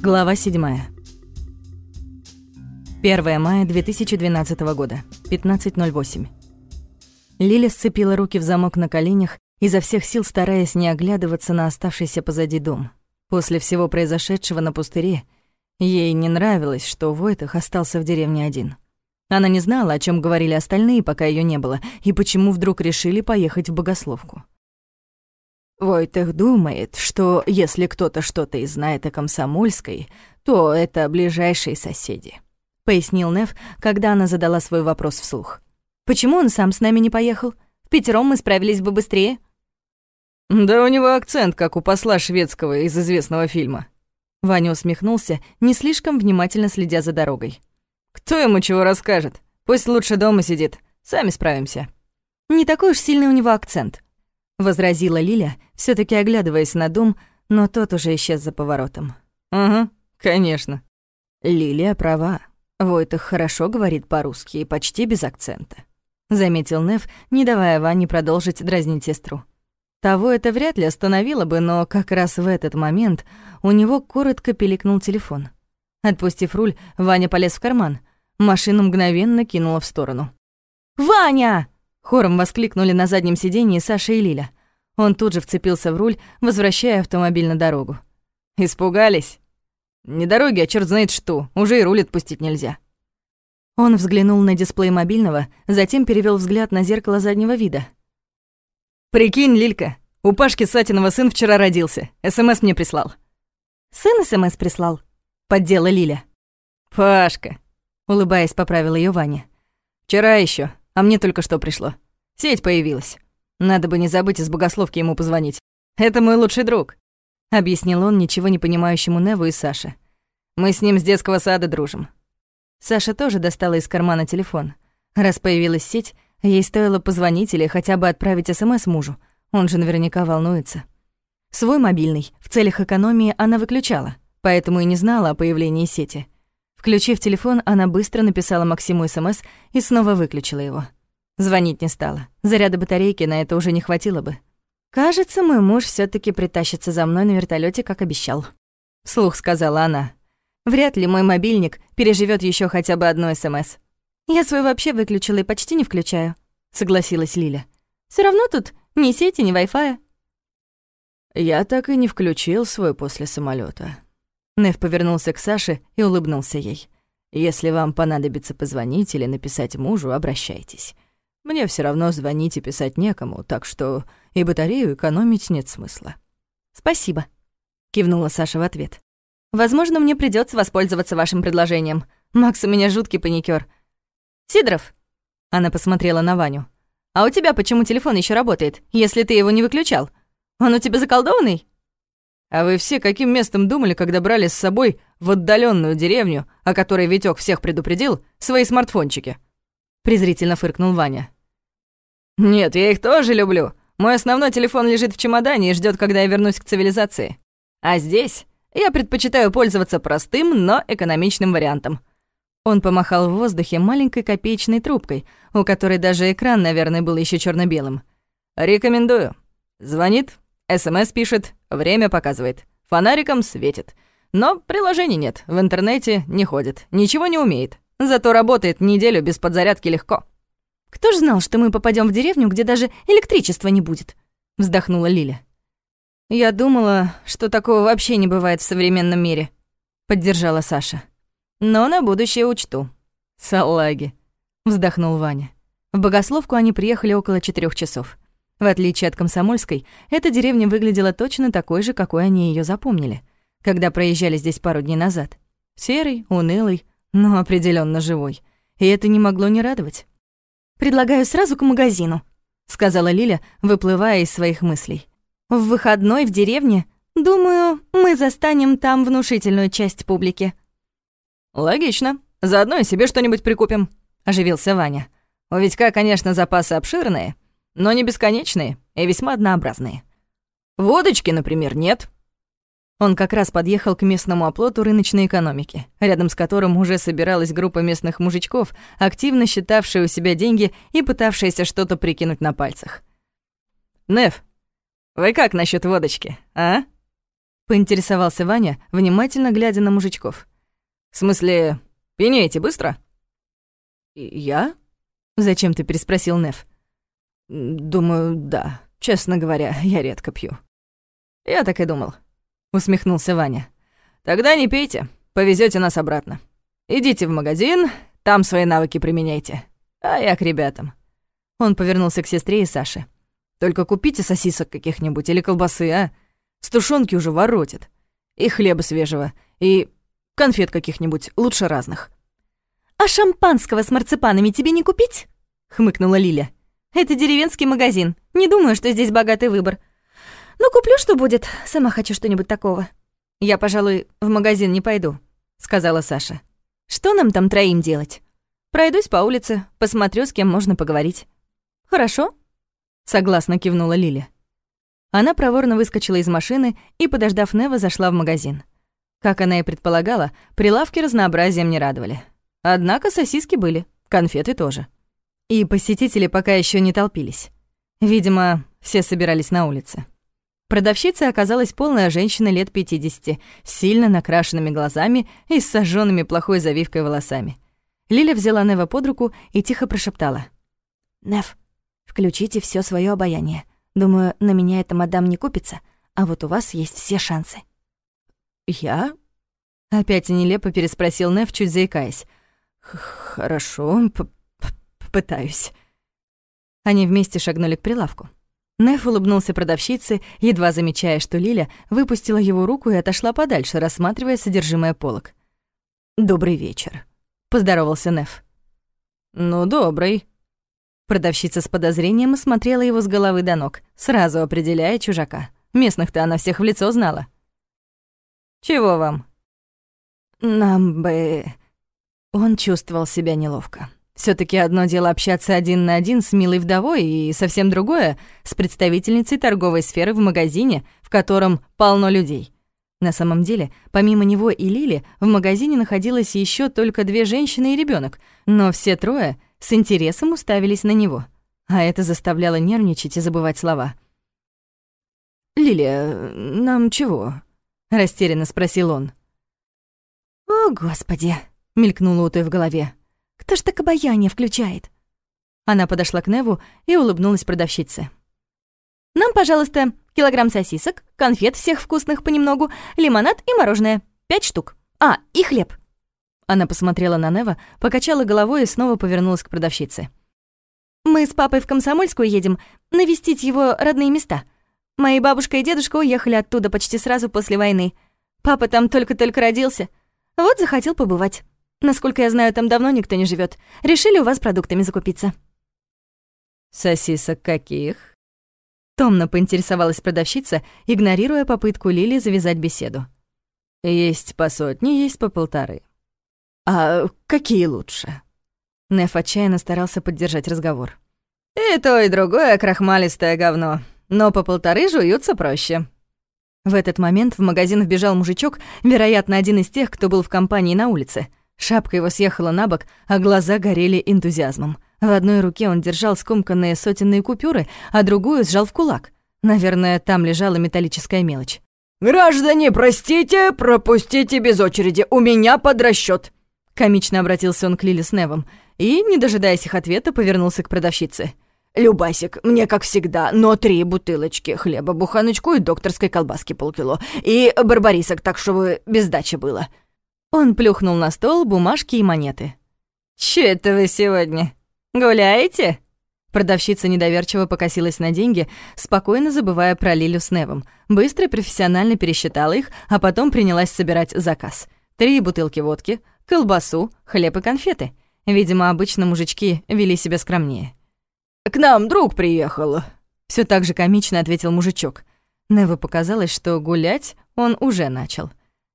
Глава 7. 1 мая 2012 года, 15.08. Лиля сцепила руки в замок на коленях, изо всех сил стараясь не оглядываться на оставшийся позади дом. После всего произошедшего на пустыре, ей не нравилось, что Войтах остался в деревне один. Она не знала, о чем говорили остальные, пока ее не было, и почему вдруг решили поехать в Богословку. Войтех думает, что если кто-то что-то и знает о Комсомольской, то это ближайшие соседи», — пояснил Нев, когда она задала свой вопрос вслух. «Почему он сам с нами не поехал? В пятером мы справились бы быстрее». «Да у него акцент, как у посла шведского из известного фильма». Ваня усмехнулся, не слишком внимательно следя за дорогой. «Кто ему чего расскажет? Пусть лучше дома сидит. Сами справимся». «Не такой уж сильный у него акцент», — возразила Лиля, все таки оглядываясь на дом, но тот уже исчез за поворотом. «Угу, конечно». Лилия права. Войтах хорошо говорит по-русски и почти без акцента. Заметил Нев, не давая Ване продолжить дразнить сестру. Того это вряд ли остановило бы, но как раз в этот момент у него коротко пиликнул телефон. Отпустив руль, Ваня полез в карман. Машину мгновенно кинула в сторону. «Ваня!» Хором воскликнули на заднем сиденье Саша и Лиля. Он тут же вцепился в руль, возвращая автомобиль на дорогу. «Испугались? Не дороги, а черт знает что, уже и руль отпустить нельзя». Он взглянул на дисплей мобильного, затем перевел взгляд на зеркало заднего вида. «Прикинь, Лилька, у Пашки Сатинова сын вчера родился, СМС мне прислал». «Сын СМС прислал?» — поддела Лиля. «Пашка», — улыбаясь, поправил ее Ваня. «Вчера еще, а мне только что пришло. Сеть появилась. Надо бы не забыть из богословки ему позвонить. Это мой лучший друг», — объяснил он ничего не понимающему Неву и Саше. «Мы с ним с детского сада дружим». Саша тоже достала из кармана телефон. Раз появилась сеть, ей стоило позвонить или хотя бы отправить СМС мужу. Он же наверняка волнуется. Свой мобильный в целях экономии она выключала, поэтому и не знала о появлении сети — Включив телефон, она быстро написала Максиму СМС и снова выключила его. Звонить не стала. Заряда батарейки на это уже не хватило бы. «Кажется, мой муж все таки притащится за мной на вертолете, как обещал», — вслух сказала она. «Вряд ли мой мобильник переживет еще хотя бы одно СМС. Я свой вообще выключила и почти не включаю», — согласилась Лиля. Все равно тут ни сети, ни вай-фая». «Я так и не включил свой после самолета. Нев повернулся к Саше и улыбнулся ей. «Если вам понадобится позвонить или написать мужу, обращайтесь. Мне все равно звонить и писать некому, так что и батарею экономить нет смысла». «Спасибо», — кивнула Саша в ответ. «Возможно, мне придется воспользоваться вашим предложением. Макс у меня жуткий паникер. «Сидоров!» — она посмотрела на Ваню. «А у тебя почему телефон еще работает, если ты его не выключал? Он у тебя заколдованный?» А вы все каким местом думали, когда брали с собой в отдаленную деревню, о которой Витёк всех предупредил, свои смартфончики?» Презрительно фыркнул Ваня. «Нет, я их тоже люблю. Мой основной телефон лежит в чемодане и ждет, когда я вернусь к цивилизации. А здесь я предпочитаю пользоваться простым, но экономичным вариантом». Он помахал в воздухе маленькой копеечной трубкой, у которой даже экран, наверное, был еще черно белым «Рекомендую. Звонит, СМС пишет, время показывает, фонариком светит. Но приложений нет, в интернете не ходит, ничего не умеет. Зато работает неделю без подзарядки легко. «Кто ж знал, что мы попадем в деревню, где даже электричества не будет?» — вздохнула Лиля. «Я думала, что такого вообще не бывает в современном мире», — поддержала Саша. «Но на будущее учту». «Салаги», — вздохнул Ваня. В Богословку они приехали около четырех часов. В отличие от Комсомольской, эта деревня выглядела точно такой же, какой они ее запомнили, когда проезжали здесь пару дней назад. Серый, унылый, но определенно живой. И это не могло не радовать. «Предлагаю сразу к магазину», — сказала Лиля, выплывая из своих мыслей. «В выходной в деревне, думаю, мы застанем там внушительную часть публики». «Логично. Заодно и себе что-нибудь прикупим», — оживился Ваня. «У Витька, конечно, запасы обширные, но не бесконечные и весьма однообразные. Водочки, например, нет. Он как раз подъехал к местному оплоту рыночной экономики, рядом с которым уже собиралась группа местных мужичков, активно считавшие у себя деньги и пытавшиеся что-то прикинуть на пальцах. «Неф, вы как насчет водочки, а?» Поинтересовался Ваня, внимательно глядя на мужичков. «В смысле, пьянеете быстро?» «Я?» — зачем ты переспросил Нев. «Думаю, да. Честно говоря, я редко пью». «Я так и думал», — усмехнулся Ваня. «Тогда не пейте, повезете нас обратно. Идите в магазин, там свои навыки применяйте. А я к ребятам». Он повернулся к сестре и Саше. «Только купите сосисок каких-нибудь или колбасы, а? С тушёнки уже воротит. И хлеба свежего, и конфет каких-нибудь, лучше разных». «А шампанского с марципанами тебе не купить?» — хмыкнула Лиля. «Это деревенский магазин. Не думаю, что здесь богатый выбор. Ну, куплю, что будет. Сама хочу что-нибудь такого». «Я, пожалуй, в магазин не пойду», — сказала Саша. «Что нам там троим делать?» «Пройдусь по улице, посмотрю, с кем можно поговорить». «Хорошо», — согласно кивнула Лиля. Она проворно выскочила из машины и, подождав Нева, зашла в магазин. Как она и предполагала, прилавки разнообразием не радовали. Однако сосиски были, конфеты тоже. И посетители пока еще не толпились. Видимо, все собирались на улице. Продавщицей оказалась полная женщина лет 50, с сильно накрашенными глазами и с сожженными плохой завивкой волосами. Лиля взяла Нева под руку и тихо прошептала. «Нев, включите все свое обаяние. Думаю, на меня эта мадам не купится, а вот у вас есть все шансы». «Я?» Опять нелепо переспросил Нев, чуть заикаясь. «Хорошо, попытаюсь». Они вместе шагнули к прилавку. Неф улыбнулся продавщице, едва замечая, что Лиля выпустила его руку и отошла подальше, рассматривая содержимое полок. «Добрый вечер», — поздоровался Неф. «Ну, добрый». Продавщица с подозрением осмотрела его с головы до ног, сразу определяя чужака. Местных-то она всех в лицо знала. «Чего вам?» «Нам бы...» Он чувствовал себя неловко все таки одно дело общаться один на один с милой вдовой, и совсем другое — с представительницей торговой сферы в магазине, в котором полно людей. На самом деле, помимо него и Лили, в магазине находилось еще только две женщины и ребенок, но все трое с интересом уставились на него. А это заставляло нервничать и забывать слова. «Лилия, нам чего?» — растерянно спросил он. «О, Господи!» — мелькнуло у той в голове. Кто ж так обаяние включает?» Она подошла к Неву и улыбнулась продавщице. «Нам, пожалуйста, килограмм сосисок, конфет всех вкусных понемногу, лимонад и мороженое. Пять штук. А, и хлеб». Она посмотрела на Нева, покачала головой и снова повернулась к продавщице. «Мы с папой в Комсомольскую едем навестить его родные места. Мои бабушка и дедушка уехали оттуда почти сразу после войны. Папа там только-только родился. Вот захотел побывать. Насколько я знаю, там давно никто не живет. Решили у вас продуктами закупиться». «Сосисок каких?» Томно поинтересовалась продавщица, игнорируя попытку Лили завязать беседу. «Есть по сотне, есть по полторы». «А какие лучше?» Неф отчаянно старался поддержать разговор. «И то, и другое крахмалистое говно, но по полторы жуются проще». В этот момент в магазин вбежал мужичок, вероятно, один из тех, кто был в компании на улице. Шапка его съехала на бок, а глаза горели энтузиазмом. В одной руке он держал скомканные сотенные купюры, а другую сжал в кулак. Наверное, там лежала металлическая мелочь. «Граждане, простите, пропустите без очереди, у меня под расчет. Комично обратился он к Лили с Невом и, не дожидаясь их ответа, повернулся к продавщице. «Любасик, мне как всегда, но три бутылочки хлеба, буханочку и докторской колбаски полкило. И барбарисок, так чтобы без дачи было». Он плюхнул на стол бумажки и монеты. «Чё это вы сегодня? Гуляете?» Продавщица недоверчиво покосилась на деньги, спокойно забывая про Лилю с Невом. Быстро и профессионально пересчитала их, а потом принялась собирать заказ. Три бутылки водки, колбасу, хлеб и конфеты. Видимо, обычно мужички вели себя скромнее. «К нам друг приехал», — все так же комично ответил мужичок. Неву показалось, что гулять он уже начал.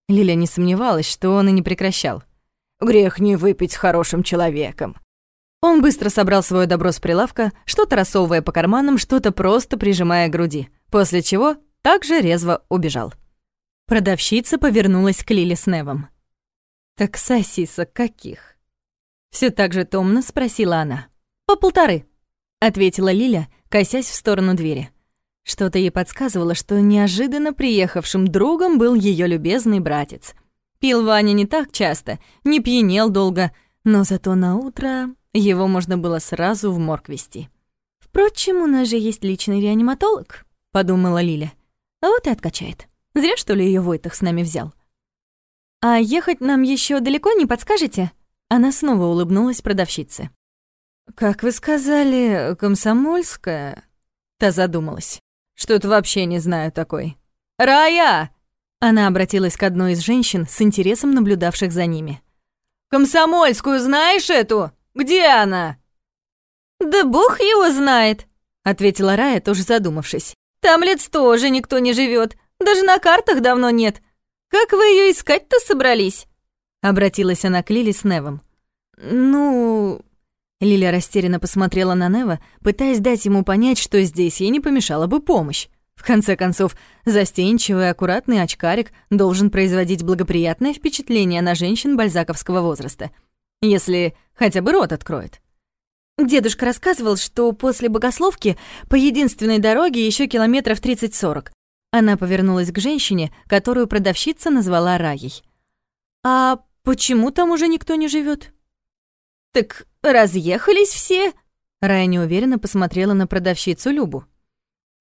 Лиля не сомневалась, что он и не прекращал. «Грех не выпить с хорошим человеком». Он быстро собрал свое добро с прилавка, что-то рассовывая по карманам, что-то просто прижимая к груди, после чего также резво убежал. Продавщица повернулась к Лиле с Невом. «Так сосисок каких?» Все так же томно спросила она. «По полторы», — ответила Лиля, косясь в сторону двери. Что-то ей подсказывало, что неожиданно приехавшим другом был ее любезный братец. Пил Ваня не так часто, не пьянел долго, но зато на утро его можно было сразу в морг вести. «Впрочем, у нас же есть личный реаниматолог», — подумала Лиля. «Вот и откачает. Зря, что ли, ее Войтах с нами взял». «А ехать нам еще далеко не подскажете?» Она снова улыбнулась продавщице. «Как вы сказали, комсомольская?» Та задумалась. «Что-то вообще не знаю такой». «Рая!» Она обратилась к одной из женщин с интересом наблюдавших за ними. «Комсомольскую знаешь эту? Где она?» «Да бог его знает», — ответила Рая, тоже задумавшись. «Там лет сто уже никто не живет, даже на картах давно нет. Как вы ее искать-то собрались?» Обратилась она к Лили с Невом. «Ну...» Лиля растерянно посмотрела на Нева, пытаясь дать ему понять, что здесь ей не помешала бы помощь. В конце концов, застенчивый, аккуратный очкарик должен производить благоприятное впечатление на женщин бальзаковского возраста, если хотя бы рот откроет. Дедушка рассказывал, что после богословки по единственной дороге еще километров 30-40. Она повернулась к женщине, которую продавщица назвала Раей. «А почему там уже никто не живет? «Так разъехались все?» Рая неуверенно посмотрела на продавщицу Любу.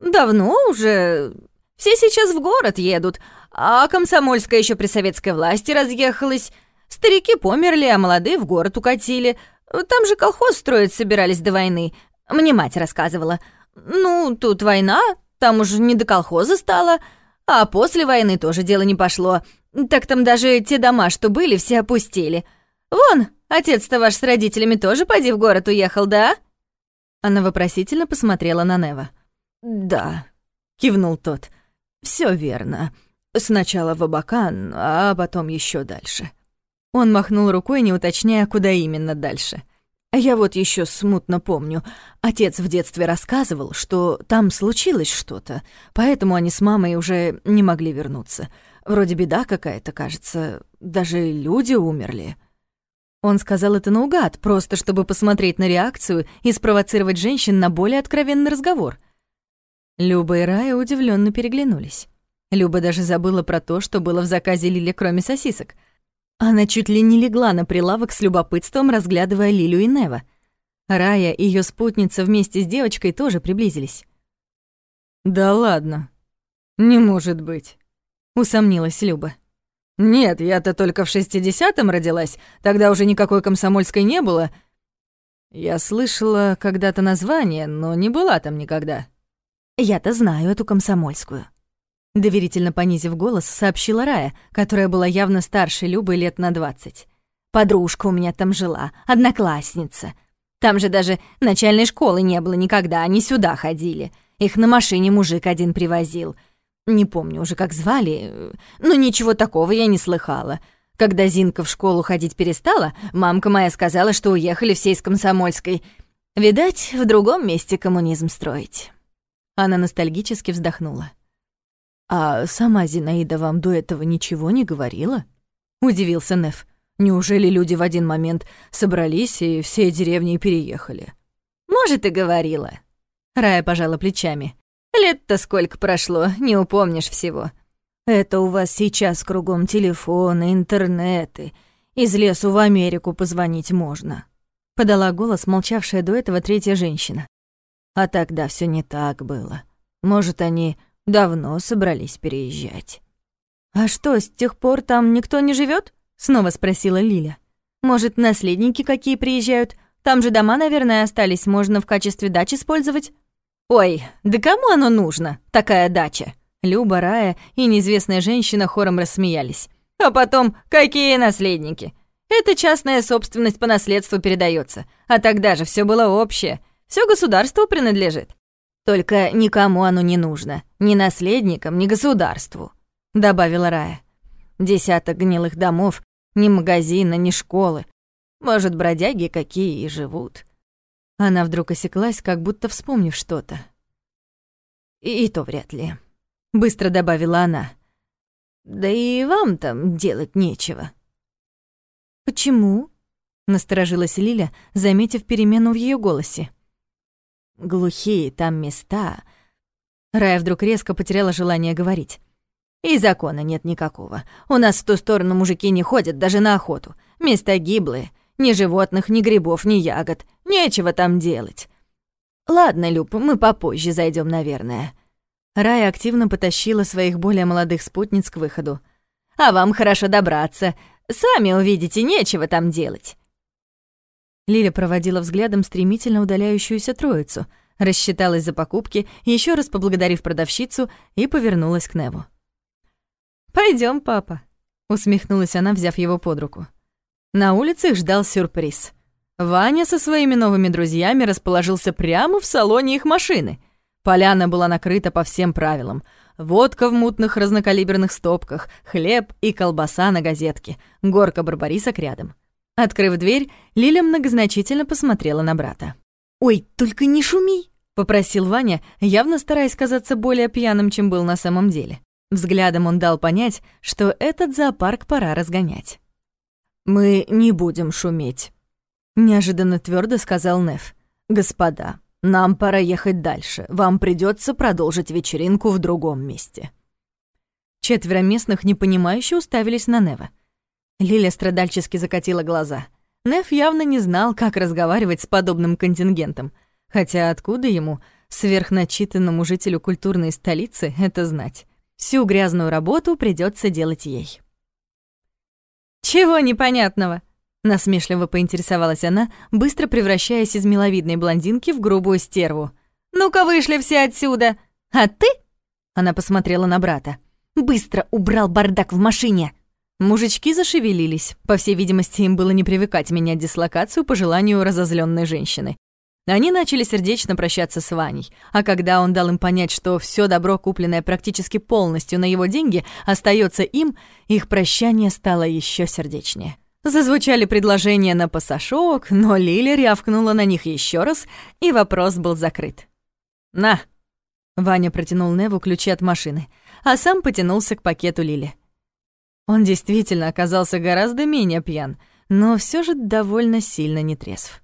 «Давно уже. Все сейчас в город едут, а Комсомольская еще при советской власти разъехалась. Старики померли, а молодые в город укатили. Там же колхоз строить собирались до войны. Мне мать рассказывала. Ну, тут война, там уже не до колхоза стало, а после войны тоже дело не пошло. Так там даже те дома, что были, все опустили. Вон, отец-то ваш с родителями тоже поди в город уехал, да?» Она вопросительно посмотрела на Нева. «Да», — кивнул тот. Все верно. Сначала в Абакан, а потом еще дальше». Он махнул рукой, не уточняя, куда именно дальше. Я вот еще смутно помню. Отец в детстве рассказывал, что там случилось что-то, поэтому они с мамой уже не могли вернуться. Вроде беда какая-то, кажется. Даже люди умерли. Он сказал это наугад, просто чтобы посмотреть на реакцию и спровоцировать женщин на более откровенный разговор. Люба и Рая удивленно переглянулись. Люба даже забыла про то, что было в заказе Лили, кроме сосисок — она чуть ли не легла на прилавок с любопытством, разглядывая Лилю и Нева. Рая и ее спутница вместе с девочкой тоже приблизились. «Да ладно, не может быть», — усомнилась Люба. «Нет, я-то только в шестидесятом родилась, тогда уже никакой комсомольской не было. Я слышала когда-то название, но не была там никогда». «Я-то знаю эту комсомольскую», Доверительно понизив голос, сообщила Рая, которая была явно старше Любы лет на двадцать. «Подружка у меня там жила, одноклассница. Там же даже начальной школы не было никогда, они сюда ходили. Их на машине мужик один привозил. Не помню уже, как звали, но ничего такого я не слыхала. Когда Зинка в школу ходить перестала, мамка моя сказала, что уехали все из Комсомольской. Видать, в другом месте коммунизм строить». Она ностальгически вздохнула. «А сама Зинаида вам до этого ничего не говорила?» — удивился Неф. «Неужели люди в один момент собрались и все деревни переехали?» «Может, и говорила». Рая пожала плечами. «Лет-то сколько прошло, не упомнишь всего». «Это у вас сейчас кругом телефоны, интернеты. Из лесу в Америку позвонить можно», — подала голос молчавшая до этого третья женщина. «А тогда все не так было. Может, они Давно собрались переезжать. «А что, с тех пор там никто не живет? снова спросила Лиля. «Может, наследники какие приезжают? Там же дома, наверное, остались, можно в качестве дачи использовать?» «Ой, да кому оно нужно, такая дача?» Люба, Рая и неизвестная женщина хором рассмеялись. «А потом, какие наследники? Это частная собственность по наследству передается, а тогда же все было общее, все государству принадлежит. Только никому оно не нужно, ни наследникам, ни государству», — добавила Рая. «Десяток гнилых домов, ни магазина, ни школы. Может, бродяги какие и живут». Она вдруг осеклась, как будто вспомнив что-то. «И, то вряд ли», — быстро добавила она. «Да и вам там делать нечего». «Почему?» — насторожилась Лиля, заметив перемену в ее голосе. Глухие там места. Рая вдруг резко потеряла желание говорить. «И закона нет никакого. У нас в ту сторону мужики не ходят даже на охоту. Места гиблые. Ни животных, ни грибов, ни ягод. Нечего там делать. Ладно, Люб, мы попозже зайдем, наверное». Рая активно потащила своих более молодых спутниц к выходу. «А вам хорошо добраться. Сами увидите, нечего там делать». Лиля проводила взглядом стремительно удаляющуюся троицу, рассчиталась за покупки, еще раз поблагодарив продавщицу и повернулась к Неву. Пойдем, папа», — усмехнулась она, взяв его под руку. На улице их ждал сюрприз. Ваня со своими новыми друзьями расположился прямо в салоне их машины. Поляна была накрыта по всем правилам. Водка в мутных разнокалиберных стопках, хлеб и колбаса на газетке, горка барбарисок рядом. Открыв дверь, Лиля многозначительно посмотрела на брата. «Ой, только не шуми!» — попросил Ваня, явно стараясь казаться более пьяным, чем был на самом деле. Взглядом он дал понять, что этот зоопарк пора разгонять. «Мы не будем шуметь», — неожиданно твердо сказал Неф. «Господа, нам пора ехать дальше. Вам придется продолжить вечеринку в другом месте». Четверо местных непонимающе уставились на Нева. Лиля страдальчески закатила глаза. Неф явно не знал, как разговаривать с подобным контингентом. Хотя откуда ему, сверхначитанному жителю культурной столицы, это знать? Всю грязную работу придется делать ей. «Чего непонятного?» Насмешливо поинтересовалась она, быстро превращаясь из миловидной блондинки в грубую стерву. «Ну-ка вышли все отсюда! А ты?» Она посмотрела на брата. «Быстро убрал бардак в машине!» Мужички зашевелились. По всей видимости, им было не привыкать менять дислокацию по желанию разозленной женщины. Они начали сердечно прощаться с Ваней, а когда он дал им понять, что все добро, купленное практически полностью на его деньги, остается им, их прощание стало еще сердечнее. Зазвучали предложения на пасашок, но Лиля рявкнула на них еще раз, и вопрос был закрыт. «На!» Ваня протянул Неву ключи от машины, а сам потянулся к пакету Лили. Он действительно оказался гораздо менее пьян, но все же довольно сильно нетрезв.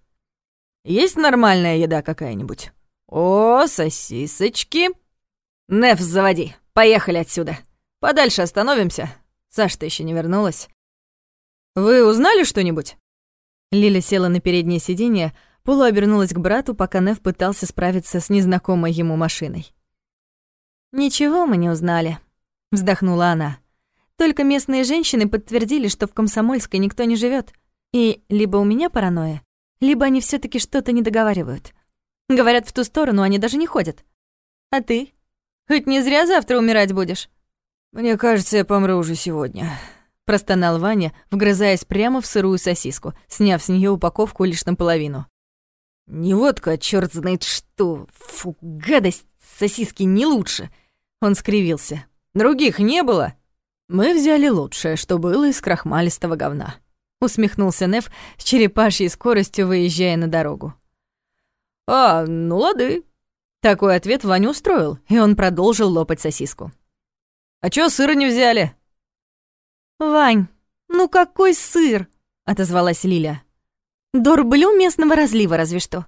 «Есть нормальная еда какая-нибудь?» «О, сосисочки!» «Неф, заводи, поехали отсюда. Подальше остановимся. Саша-то еще не вернулась». «Вы узнали что-нибудь?» Лиля села на переднее сиденье, полуобернулась к брату, пока Нев пытался справиться с незнакомой ему машиной. «Ничего мы не узнали», — вздохнула она. «Только местные женщины подтвердили, что в Комсомольской никто не живет. И либо у меня паранойя, либо они все таки что-то не договаривают. Говорят, в ту сторону они даже не ходят. А ты? Хоть не зря завтра умирать будешь?» «Мне кажется, я помру уже сегодня», простонал Ваня, вгрызаясь прямо в сырую сосиску, сняв с нее упаковку лишь наполовину. «Не водка, а чёрт знает что! Фу, гадость! Сосиски не лучше!» Он скривился. «Других не было?» «Мы взяли лучшее, что было из крахмалистого говна», усмехнулся Нев с черепашьей скоростью, выезжая на дорогу. «А, ну лады». Такой ответ Ваню устроил, и он продолжил лопать сосиску. «А чё сыра не взяли?» «Вань, ну какой сыр?» — отозвалась Лиля. «Дорблю местного разлива разве что.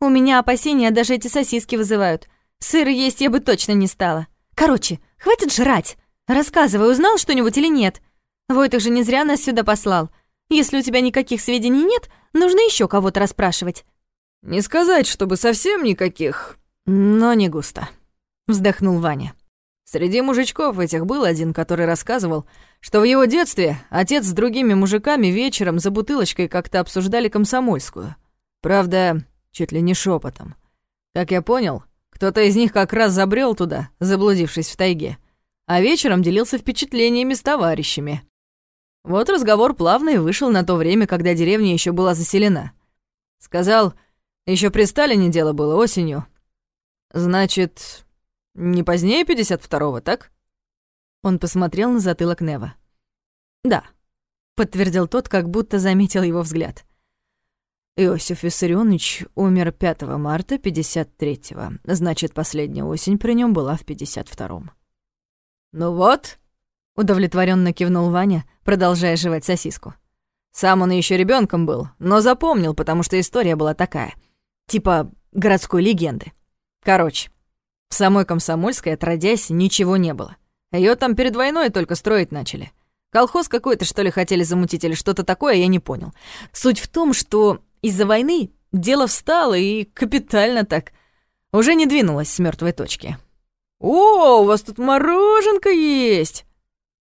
У меня опасения даже эти сосиски вызывают. Сыр есть я бы точно не стала. Короче, хватит жрать. Рассказывай, узнал что-нибудь или нет? Войтых же не зря нас сюда послал. Если у тебя никаких сведений нет, нужно еще кого-то расспрашивать». «Не сказать, чтобы совсем никаких, но не густо», — вздохнул Ваня. Среди мужичков этих был один, который рассказывал, что в его детстве отец с другими мужиками вечером за бутылочкой как-то обсуждали комсомольскую. Правда, чуть ли не шепотом. Как я понял, кто-то из них как раз забрел туда, заблудившись в тайге, а вечером делился впечатлениями с товарищами. Вот разговор плавно и вышел на то время, когда деревня еще была заселена. Сказал, еще при Сталине дело было осенью. Значит, не позднее 52-го, так? Он посмотрел на затылок Нева. Да, подтвердил тот, как будто заметил его взгляд. Иосиф Виссарионович умер 5 марта 53-го. Значит, последняя осень при нем была в 52-м. Ну вот, удовлетворенно кивнул Ваня, продолжая жевать сосиску. Сам он еще ребенком был, но запомнил, потому что история была такая. Типа городской легенды. Короче, В самой Комсомольской, отродясь, ничего не было. Ее там перед войной только строить начали. Колхоз какой-то, что ли, хотели замутить или что-то такое, я не понял. Суть в том, что из-за войны дело встало и капитально так. Уже не двинулось с мертвой точки. «О, у вас тут мороженка есть!»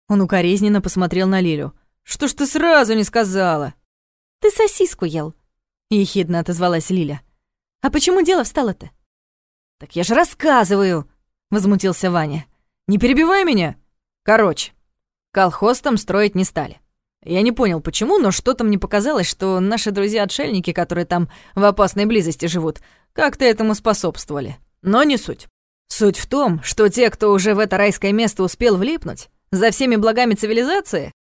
Он укоризненно посмотрел на Лилю. «Что ж ты сразу не сказала?» «Ты сосиску ел», — ехидно отозвалась Лиля. «А почему дело встало-то?» «Так я же рассказываю!» — возмутился Ваня. «Не перебивай меня! Короче, колхоз там строить не стали. Я не понял, почему, но что-то мне показалось, что наши друзья-отшельники, которые там в опасной близости живут, как-то этому способствовали. Но не суть. Суть в том, что те, кто уже в это райское место успел влипнуть, за всеми благами цивилизации,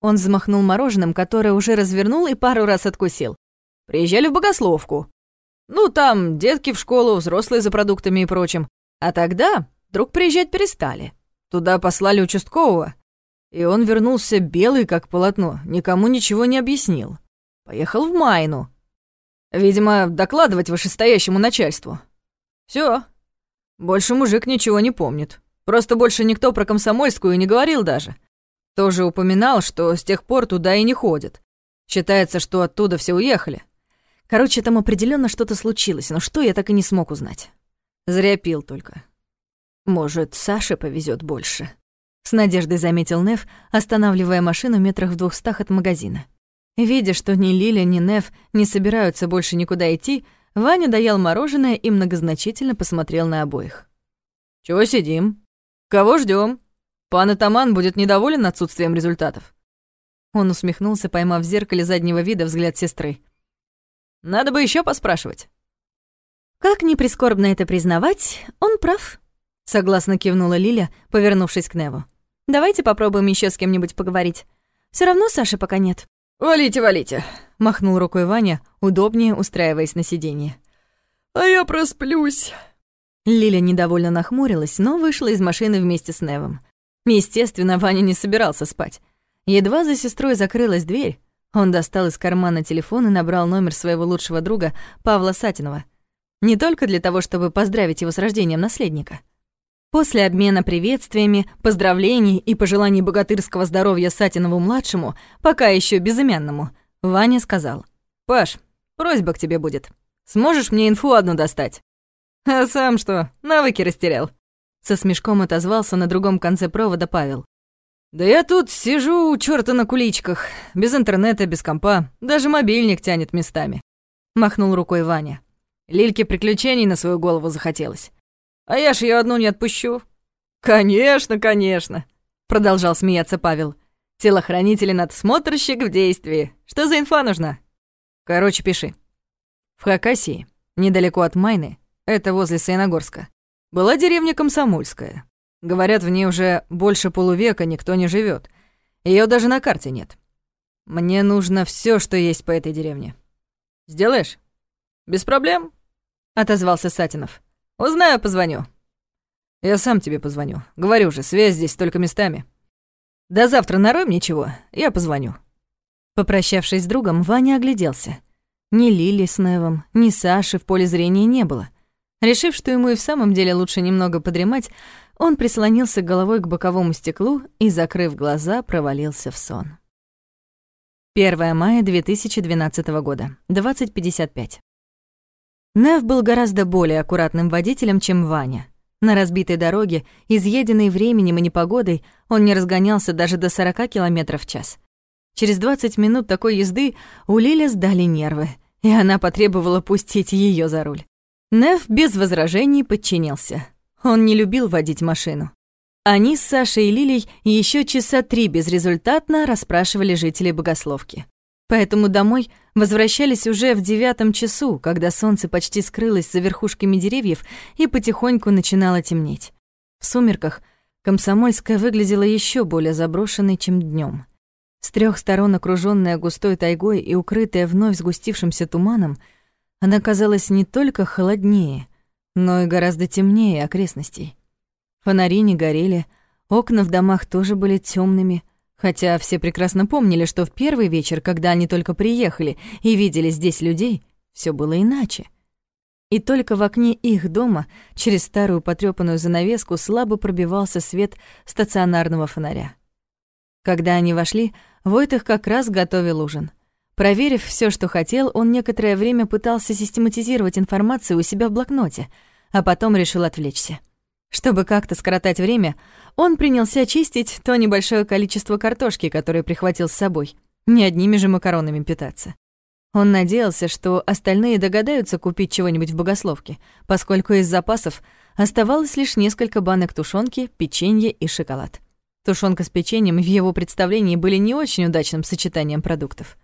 он взмахнул мороженым, которое уже развернул и пару раз откусил. Приезжали в Богословку. Ну, там детки в школу, взрослые за продуктами и прочим. А тогда вдруг приезжать перестали. Туда послали участкового, и он вернулся белый, как полотно, никому ничего не объяснил. Поехал в Майну. Видимо, докладывать вышестоящему начальству. Все. Больше мужик ничего не помнит. Просто больше никто про Комсомольскую не говорил даже. Тоже упоминал, что с тех пор туда и не ходит. Считается, что оттуда все уехали. Короче, там определенно что-то случилось, но что я так и не смог узнать. Зря пил только. Может, Саше повезет больше. С надеждой заметил Нев, останавливая машину метрах в двухстах от магазина. Видя, что ни Лиля, ни Нев не собираются больше никуда идти, Ваня доел мороженое и многозначительно посмотрел на обоих. «Чего сидим? Кого ждем? Пан Атаман будет недоволен отсутствием результатов». Он усмехнулся, поймав в зеркале заднего вида взгляд сестры. «Надо бы еще поспрашивать». «Как ни прискорбно это признавать, он прав», — согласно кивнула Лиля, повернувшись к Неву. Давайте попробуем еще с кем-нибудь поговорить. Все равно Саши пока нет». «Валите, валите», — махнул рукой Ваня, удобнее устраиваясь на сиденье. «А я просплюсь». Лиля недовольно нахмурилась, но вышла из машины вместе с Невом. Естественно, Ваня не собирался спать. Едва за сестрой закрылась дверь, он достал из кармана телефон и набрал номер своего лучшего друга Павла Сатинова. Не только для того, чтобы поздравить его с рождением наследника — После обмена приветствиями, поздравлений и пожеланий богатырского здоровья Сатинову-младшему, пока еще безымянному, Ваня сказал. «Паш, просьба к тебе будет. Сможешь мне инфу одну достать?» «А сам что, навыки растерял?» Со смешком отозвался на другом конце провода Павел. «Да я тут сижу у чёрта на куличках, без интернета, без компа, даже мобильник тянет местами», — махнул рукой Ваня. Лильке приключений на свою голову захотелось. А я ж ее одну не отпущу». «Конечно, конечно», — продолжал смеяться Павел. «Телохранитель и надсмотрщик в действии. Что за инфа нужна?» «Короче, пиши. В Хакасии, недалеко от Майны, это возле Саяногорска, была деревня Комсомольская. Говорят, в ней уже больше полувека никто не живет. Ее даже на карте нет. Мне нужно все, что есть по этой деревне. Сделаешь? Без проблем, отозвался Сатинов. Узнаю, позвоню. Я сам тебе позвоню. Говорю же, связь здесь только местами. До завтра нарой мне чего, я позвоню. Попрощавшись с другом, Ваня огляделся. Ни Лили с Невом, ни Саши в поле зрения не было. Решив, что ему и в самом деле лучше немного подремать, он прислонился головой к боковому стеклу и, закрыв глаза, провалился в сон. 1 мая 2012 года, 20.55. Нев был гораздо более аккуратным водителем, чем Ваня. На разбитой дороге, изъеденной временем и непогодой, он не разгонялся даже до 40 км в час. Через 20 минут такой езды у Лили сдали нервы, и она потребовала пустить ее за руль. Нев без возражений подчинился. Он не любил водить машину. Они с Сашей и Лилей еще часа три безрезультатно расспрашивали жителей Богословки. Поэтому домой возвращались уже в девятом часу, когда солнце почти скрылось за верхушками деревьев и потихоньку начинало темнеть. В сумерках Комсомольская выглядела еще более заброшенной, чем днем. С трех сторон окруженная густой тайгой и укрытая вновь сгустившимся туманом, она казалась не только холоднее, но и гораздо темнее окрестностей. Фонари не горели, окна в домах тоже были темными, Хотя все прекрасно помнили, что в первый вечер, когда они только приехали и видели здесь людей, все было иначе. И только в окне их дома через старую потрёпанную занавеску слабо пробивался свет стационарного фонаря. Когда они вошли, Войтых как раз готовил ужин. Проверив все, что хотел, он некоторое время пытался систематизировать информацию у себя в блокноте, а потом решил отвлечься. Чтобы как-то скоротать время, он принялся чистить то небольшое количество картошки, которое прихватил с собой. Не одними же макаронами питаться. Он надеялся, что остальные догадаются купить чего-нибудь в богословке, поскольку из запасов оставалось лишь несколько банок тушенки, печенье и шоколад. Тушенка с печеньем в его представлении были не очень удачным сочетанием продуктов.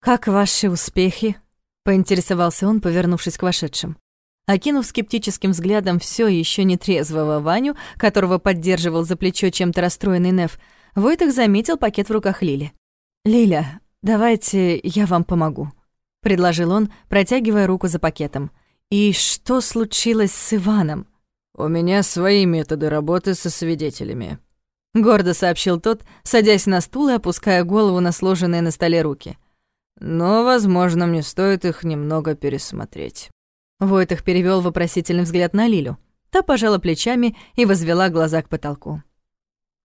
«Как ваши успехи?» — поинтересовался он, повернувшись к вошедшим. Окинув скептическим взглядом все еще нетрезвого Ваню, которого поддерживал за плечо чем-то расстроенный Нев, Войтых заметил пакет в руках Лили. «Лиля, давайте я вам помогу», — предложил он, протягивая руку за пакетом. «И что случилось с Иваном?» «У меня свои методы работы со свидетелями», — гордо сообщил тот, садясь на стул и опуская голову на сложенные на столе руки. «Но, возможно, мне стоит их немного пересмотреть». Войтых перевёл вопросительный взгляд на Лилю. Та пожала плечами и возвела глаза к потолку.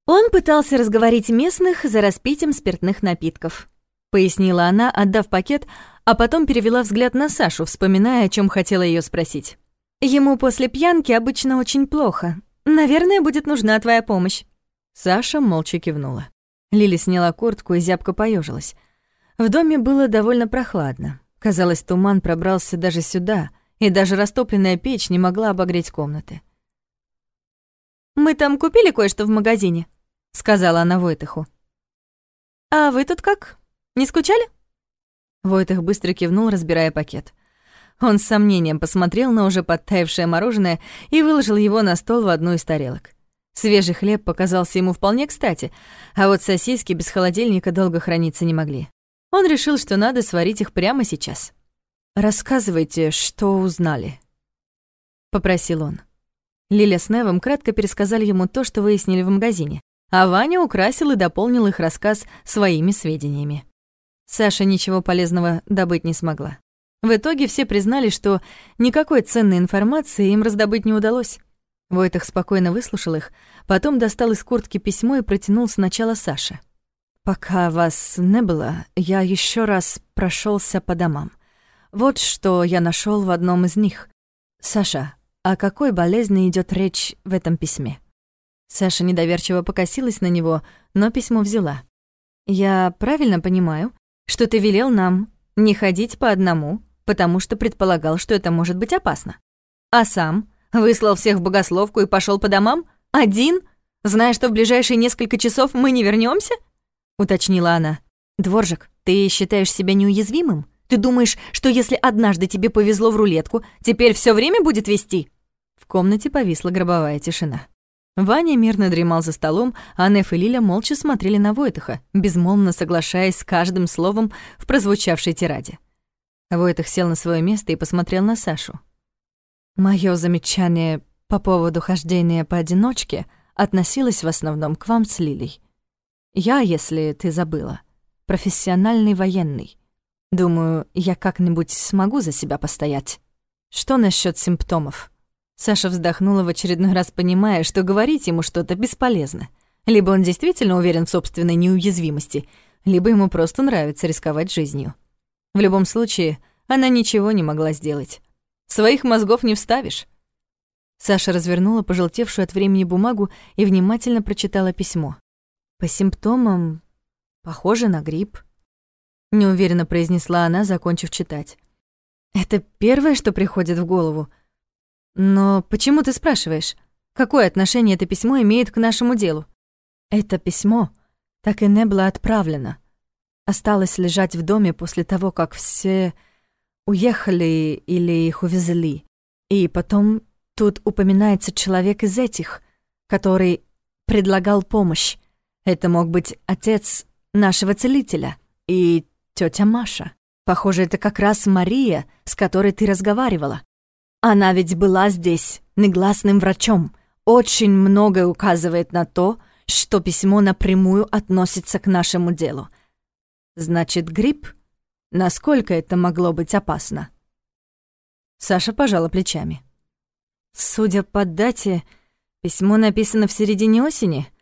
Он пытался разговорить местных за распитием спиртных напитков, пояснила она, отдав пакет, а потом перевела взгляд на Сашу, вспоминая, о чем хотела ее спросить. Ему после пьянки обычно очень плохо. Наверное, будет нужна твоя помощь. Саша молча кивнула. Лили сняла куртку и зябко поежилась. В доме было довольно прохладно. Казалось, туман пробрался даже сюда, и даже растопленная печь не могла обогреть комнаты. «Мы там купили кое-что в магазине», — сказала она Войтыху. «А вы тут как? Не скучали?» Войтых быстро кивнул, разбирая пакет. Он с сомнением посмотрел на уже подтаявшее мороженое и выложил его на стол в одну из тарелок. Свежий хлеб показался ему вполне кстати, а вот сосиски без холодильника долго храниться не могли. Он решил, что надо сварить их прямо сейчас. «Рассказывайте, что узнали», — попросил он. Лиля с Невом кратко пересказали ему то, что выяснили в магазине, а Ваня украсил и дополнил их рассказ своими сведениями. Саша ничего полезного добыть не смогла. В итоге все признали, что никакой ценной информации им раздобыть не удалось. Войтах спокойно выслушал их, потом достал из куртки письмо и протянул сначала Саше. «Пока вас не было, я еще раз прошелся по домам. Вот что я нашел в одном из них. Саша, о какой болезни идет речь в этом письме?» Саша недоверчиво покосилась на него, но письмо взяла. «Я правильно понимаю, что ты велел нам не ходить по одному, потому что предполагал, что это может быть опасно. А сам Выслал всех в богословку и пошел по домам? Один? Зная, что в ближайшие несколько часов мы не вернемся? уточнила она. Дворжик, ты считаешь себя неуязвимым? Ты думаешь, что если однажды тебе повезло в рулетку, теперь все время будет вести? В комнате повисла гробовая тишина. Ваня мирно дремал за столом, а Неф и Лиля молча смотрели на Войтаха, безмолвно соглашаясь с каждым словом в прозвучавшей тираде. Войтах сел на свое место и посмотрел на Сашу. Моё замечание по поводу хождения поодиночке относилось в основном к вам с Лилей. Я, если ты забыла, профессиональный военный. Думаю, я как-нибудь смогу за себя постоять. Что насчет симптомов? Саша вздохнула в очередной раз, понимая, что говорить ему что-то бесполезно. Либо он действительно уверен в собственной неуязвимости, либо ему просто нравится рисковать жизнью. В любом случае, она ничего не могла сделать. Своих мозгов не вставишь». Саша развернула пожелтевшую от времени бумагу и внимательно прочитала письмо. «По симптомам похоже на грипп», — неуверенно произнесла она, закончив читать. «Это первое, что приходит в голову. Но почему ты спрашиваешь? Какое отношение это письмо имеет к нашему делу?» «Это письмо так и не было отправлено. Осталось лежать в доме после того, как все уехали или их увезли. И потом тут упоминается человек из этих, который предлагал помощь. Это мог быть отец нашего целителя и тетя Маша. Похоже, это как раз Мария, с которой ты разговаривала. Она ведь была здесь негласным врачом. Очень многое указывает на то, что письмо напрямую относится к нашему делу. Значит, грипп Насколько это могло быть опасно? Саша пожала плечами. Судя по дате, письмо написано в середине осени.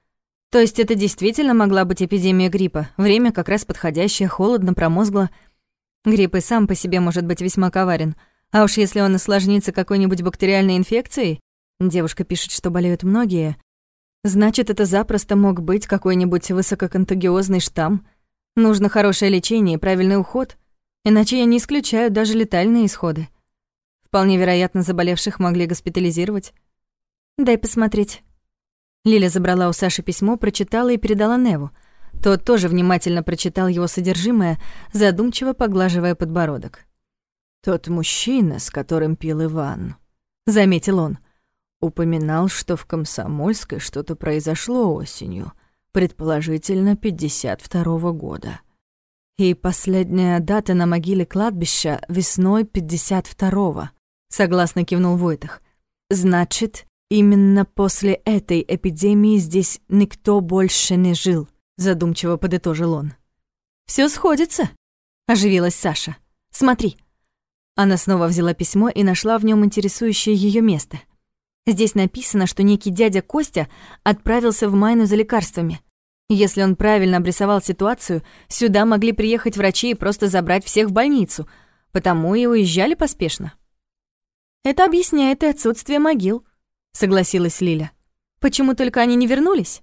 То есть это действительно могла быть эпидемия гриппа. Время как раз подходящее, холодно, промозгло. Грипп и сам по себе может быть весьма коварен. А уж если он осложнится какой-нибудь бактериальной инфекцией, девушка пишет, что болеют многие, значит, это запросто мог быть какой-нибудь высококонтагиозный штамм. Нужно хорошее лечение и правильный уход, иначе я не исключаю даже летальные исходы. Вполне вероятно, заболевших могли госпитализировать. «Дай посмотреть». Лиля забрала у Саши письмо, прочитала и передала Неву. Тот тоже внимательно прочитал его содержимое, задумчиво поглаживая подбородок. «Тот мужчина, с которым пил Иван», — заметил он, упоминал, что в Комсомольской что-то произошло осенью, предположительно 52-го года. И последняя дата на могиле кладбища весной 52-го, согласно кивнул Войтах. Значит, именно после этой эпидемии здесь никто больше не жил, задумчиво подытожил он. Все сходится, оживилась Саша. Смотри. Она снова взяла письмо и нашла в нем интересующее ее место. Здесь написано, что некий дядя Костя отправился в Майну за лекарствами. Если он правильно обрисовал ситуацию, сюда могли приехать врачи и просто забрать всех в больницу, потому и уезжали поспешно. «Это объясняет и отсутствие могил», — согласилась Лиля. «Почему только они не вернулись?»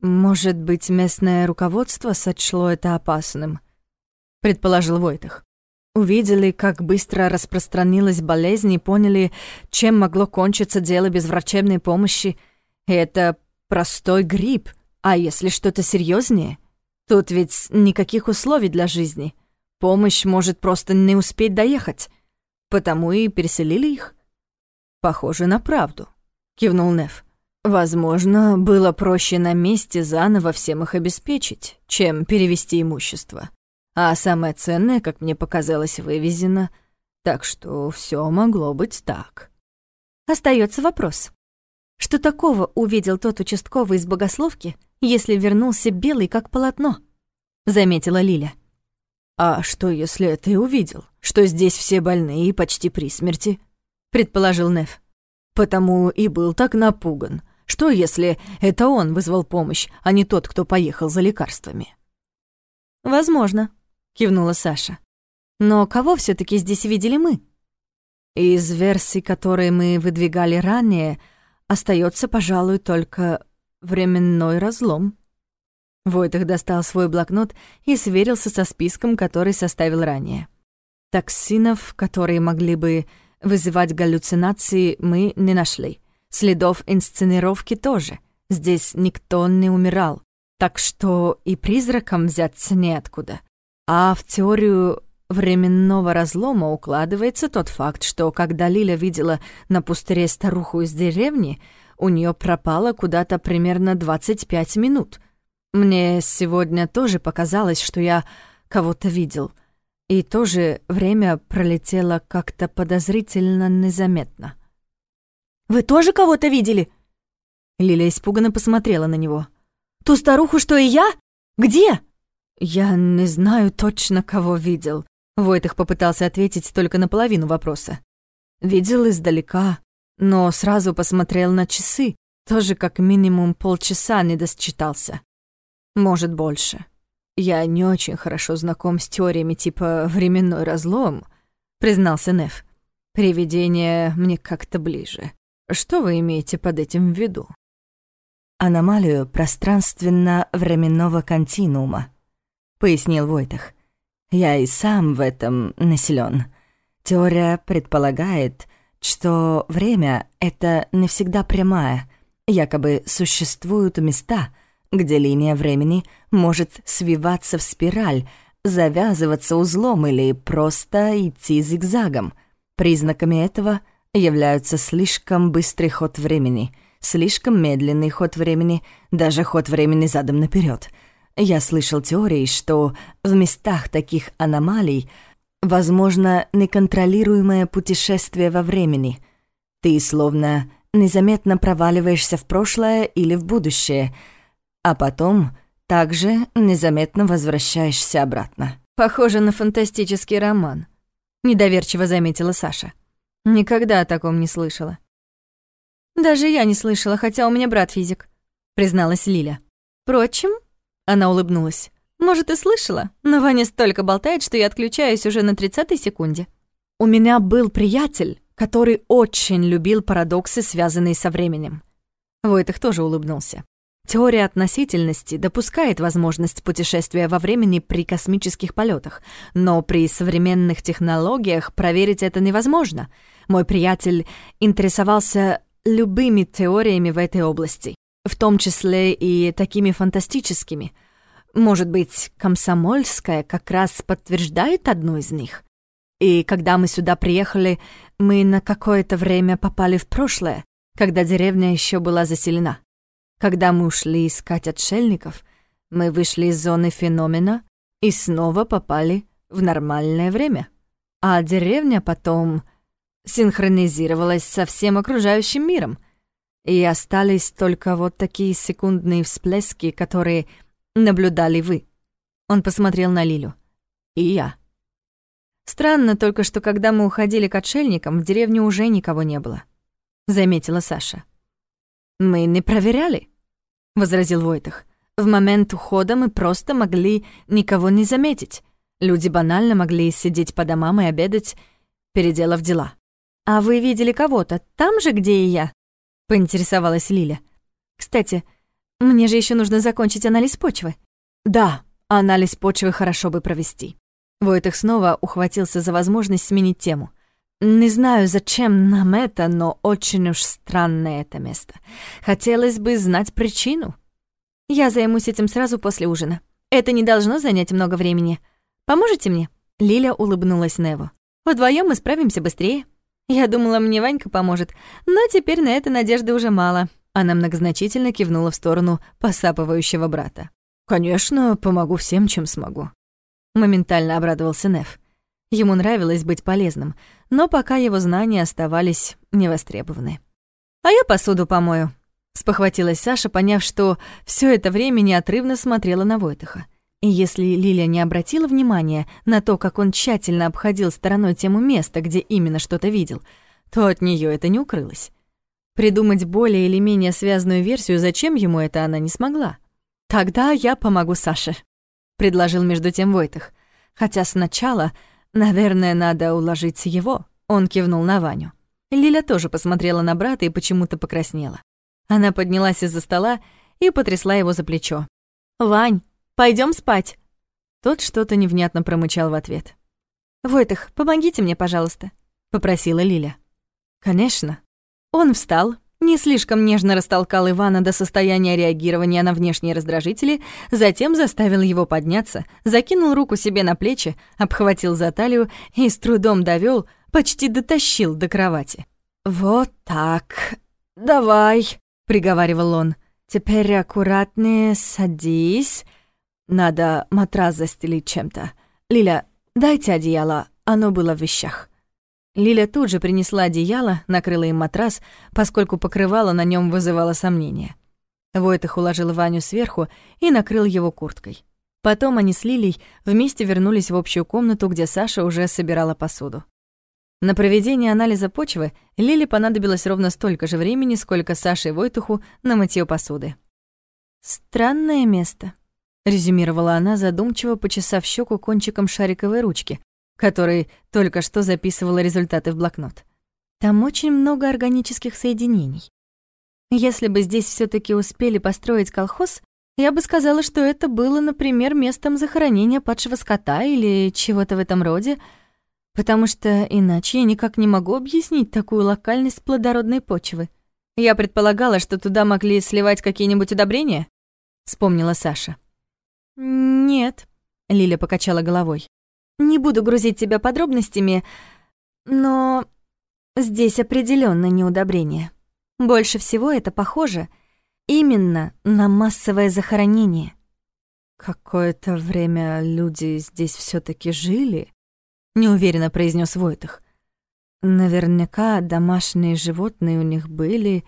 «Может быть, местное руководство сочло это опасным», — предположил Войтах. Увидели, как быстро распространилась болезнь и поняли, чем могло кончиться дело без врачебной помощи. Это простой грипп, а если что-то серьезнее? Тут ведь никаких условий для жизни. Помощь может просто не успеть доехать. Потому и переселили их. Похоже на правду, кивнул Нев. Возможно, было проще на месте заново всем их обеспечить, чем перевести имущество. А самое ценное, как мне показалось, вывезено, так что все могло быть так. Остается вопрос. Что такого увидел тот участковый из богословки, если вернулся белый как полотно? Заметила Лиля. «А что, если это и увидел? Что здесь все больные и почти при смерти?» — предположил Нев. «Потому и был так напуган. Что, если это он вызвал помощь, а не тот, кто поехал за лекарствами?» «Возможно», — кивнула Саша. «Но кого все таки здесь видели мы?» «Из версий, которые мы выдвигали ранее, остается, пожалуй, только временной разлом», Войтых достал свой блокнот и сверился со списком, который составил ранее. Токсинов, которые могли бы вызывать галлюцинации, мы не нашли. Следов инсценировки тоже. Здесь никто не умирал. Так что и призракам взяться неоткуда. А в теорию временного разлома укладывается тот факт, что когда Лиля видела на пустыре старуху из деревни, у нее пропало куда-то примерно 25 минут — мне сегодня тоже показалось, что я кого-то видел. И тоже время пролетело как-то подозрительно незаметно. «Вы тоже кого-то видели?» Лиля испуганно посмотрела на него. «Ту старуху, что и я? Где?» «Я не знаю точно, кого видел». Войтых попытался ответить только на половину вопроса. Видел издалека, но сразу посмотрел на часы, тоже как минимум полчаса не досчитался. Может, больше. Я не очень хорошо знаком с теориями типа «временной разлом», признался Неф. Привидение мне как-то ближе. Что вы имеете под этим в виду? Аномалию пространственно-временного континуума, пояснил Войтах. Я и сам в этом населен. Теория предполагает, что время — это не всегда прямая. Якобы существуют места — где линия времени может свиваться в спираль, завязываться узлом или просто идти зигзагом. Признаками этого являются слишком быстрый ход времени, слишком медленный ход времени, даже ход времени задом наперед. Я слышал теории, что в местах таких аномалий возможно неконтролируемое путешествие во времени. Ты словно незаметно проваливаешься в прошлое или в будущее — а потом также незаметно возвращаешься обратно. Похоже на фантастический роман, недоверчиво заметила Саша. Никогда о таком не слышала. Даже я не слышала, хотя у меня брат физик, призналась Лиля. Впрочем, она улыбнулась. Может, и слышала, но Ваня столько болтает, что я отключаюсь уже на 30-й секунде. У меня был приятель, который очень любил парадоксы, связанные со временем. Войтых тоже улыбнулся. Теория относительности допускает возможность путешествия во времени при космических полетах, но при современных технологиях проверить это невозможно. Мой приятель интересовался любыми теориями в этой области, в том числе и такими фантастическими. Может быть, комсомольская как раз подтверждает одну из них? И когда мы сюда приехали, мы на какое-то время попали в прошлое, когда деревня еще была заселена. Когда мы ушли искать отшельников, мы вышли из зоны феномена и снова попали в нормальное время. А деревня потом синхронизировалась со всем окружающим миром. И остались только вот такие секундные всплески, которые наблюдали вы. Он посмотрел на Лилю. И я. Странно только, что когда мы уходили к отшельникам, в деревне уже никого не было, заметила Саша. «Мы не проверяли», — возразил Войтах. «В момент ухода мы просто могли никого не заметить. Люди банально могли сидеть по домам и обедать, переделав дела». «А вы видели кого-то там же, где и я?» — поинтересовалась Лиля. «Кстати, мне же еще нужно закончить анализ почвы». «Да, анализ почвы хорошо бы провести». Войтах снова ухватился за возможность сменить тему. Не знаю, зачем нам это, но очень уж странное это место. Хотелось бы знать причину. Я займусь этим сразу после ужина. Это не должно занять много времени. Поможете мне? Лиля улыбнулась Неву. Вдвоем мы справимся быстрее. Я думала, мне Ванька поможет, но теперь на это надежды уже мало. Она многозначительно кивнула в сторону посапывающего брата. «Конечно, помогу всем, чем смогу». Моментально обрадовался Нев. Ему нравилось быть полезным, но пока его знания оставались невостребованы. «А я посуду помою», — спохватилась Саша, поняв, что все это время неотрывно смотрела на Войтаха. И если Лиля не обратила внимания на то, как он тщательно обходил стороной тему места, где именно что-то видел, то от нее это не укрылось. Придумать более или менее связанную версию, зачем ему это она не смогла. «Тогда я помогу Саше», — предложил между тем Войтах. «Хотя сначала «Наверное, надо уложить его», — он кивнул на Ваню. Лиля тоже посмотрела на брата и почему-то покраснела. Она поднялась из-за стола и потрясла его за плечо. «Вань, пойдем спать!» Тот что-то невнятно промычал в ответ. «Войтых, помогите мне, пожалуйста», — попросила Лиля. «Конечно». Он встал, не слишком нежно растолкал Ивана до состояния реагирования на внешние раздражители, затем заставил его подняться, закинул руку себе на плечи, обхватил за талию и с трудом довел, почти дотащил до кровати. «Вот так. Давай», — приговаривал он. «Теперь аккуратнее садись. Надо матрас застелить чем-то. Лиля, дайте одеяло, оно было в вещах». Лиля тут же принесла одеяло, накрыла им матрас, поскольку покрывало на нем вызывало сомнения. Войтых уложил Ваню сверху и накрыл его курткой. Потом они с Лилей вместе вернулись в общую комнату, где Саша уже собирала посуду. На проведение анализа почвы Лиле понадобилось ровно столько же времени, сколько Саше и Войтуху на мытье посуды. «Странное место», — резюмировала она, задумчиво почесав щеку кончиком шариковой ручки, который только что записывала результаты в блокнот. Там очень много органических соединений. Если бы здесь все таки успели построить колхоз, я бы сказала, что это было, например, местом захоронения падшего скота или чего-то в этом роде, потому что иначе я никак не могу объяснить такую локальность плодородной почвы. Я предполагала, что туда могли сливать какие-нибудь удобрения, вспомнила Саша. Нет, Лиля покачала головой. Не буду грузить тебя подробностями, но здесь определенно не удобрение. Больше всего это похоже именно на массовое захоронение. Какое-то время люди здесь все таки жили, неуверенно произнес Войтах. Наверняка домашние животные у них были,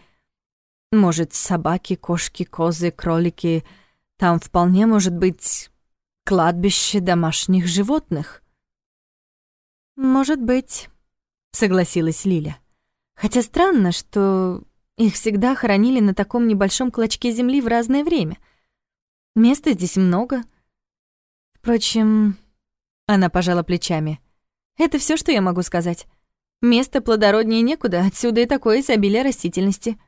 может, собаки, кошки, козы, кролики. Там вполне может быть кладбище домашних животных. Может быть. — согласилась Лиля. «Хотя странно, что их всегда хоронили на таком небольшом клочке земли в разное время. Места здесь много. Впрочем, она пожала плечами. Это все, что я могу сказать. Место плодороднее некуда, отсюда и такое изобилие растительности.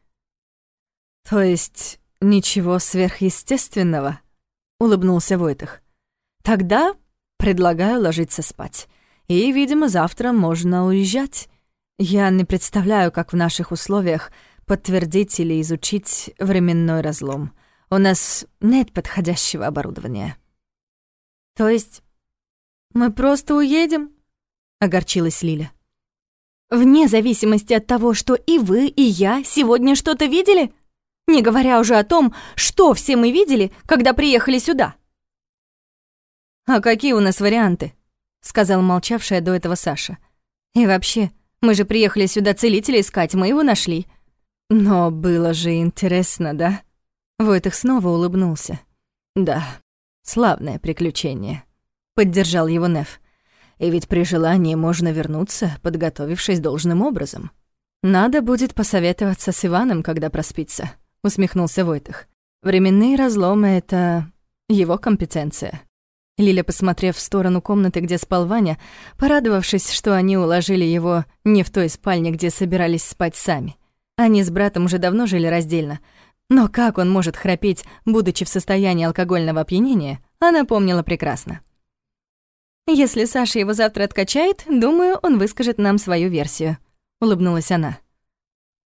То есть ничего сверхъестественного? улыбнулся Войтах. Тогда предлагаю ложиться спать. И, видимо, завтра можно уезжать. Я не представляю, как в наших условиях подтвердить или изучить временной разлом. У нас нет подходящего оборудования. То есть мы просто уедем? Огорчилась Лиля. Вне зависимости от того, что и вы, и я сегодня что-то видели? Не говоря уже о том, что все мы видели, когда приехали сюда. «А какие у нас варианты?» — сказал молчавшая до этого Саша. «И вообще, мы же приехали сюда целителя искать, мы его нашли». «Но было же интересно, да?» Войтых снова улыбнулся. «Да, славное приключение», — поддержал его Неф. «И ведь при желании можно вернуться, подготовившись должным образом». «Надо будет посоветоваться с Иваном, когда проспится», — усмехнулся Войтых. «Временные разломы — это его компетенция». Лиля, посмотрев в сторону комнаты, где спал Ваня, порадовавшись, что они уложили его не в той спальне, где собирались спать сами. Они с братом уже давно жили раздельно, но как он может храпеть, будучи в состоянии алкогольного опьянения, она помнила прекрасно. «Если Саша его завтра откачает, думаю, он выскажет нам свою версию», — улыбнулась она.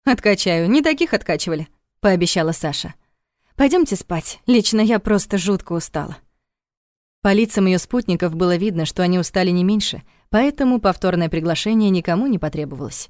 «Откачаю, не таких откачивали», — пообещала Саша. Пойдемте спать, лично я просто жутко устала». По лицам ее спутников было видно, что они устали не меньше, поэтому повторное приглашение никому не потребовалось.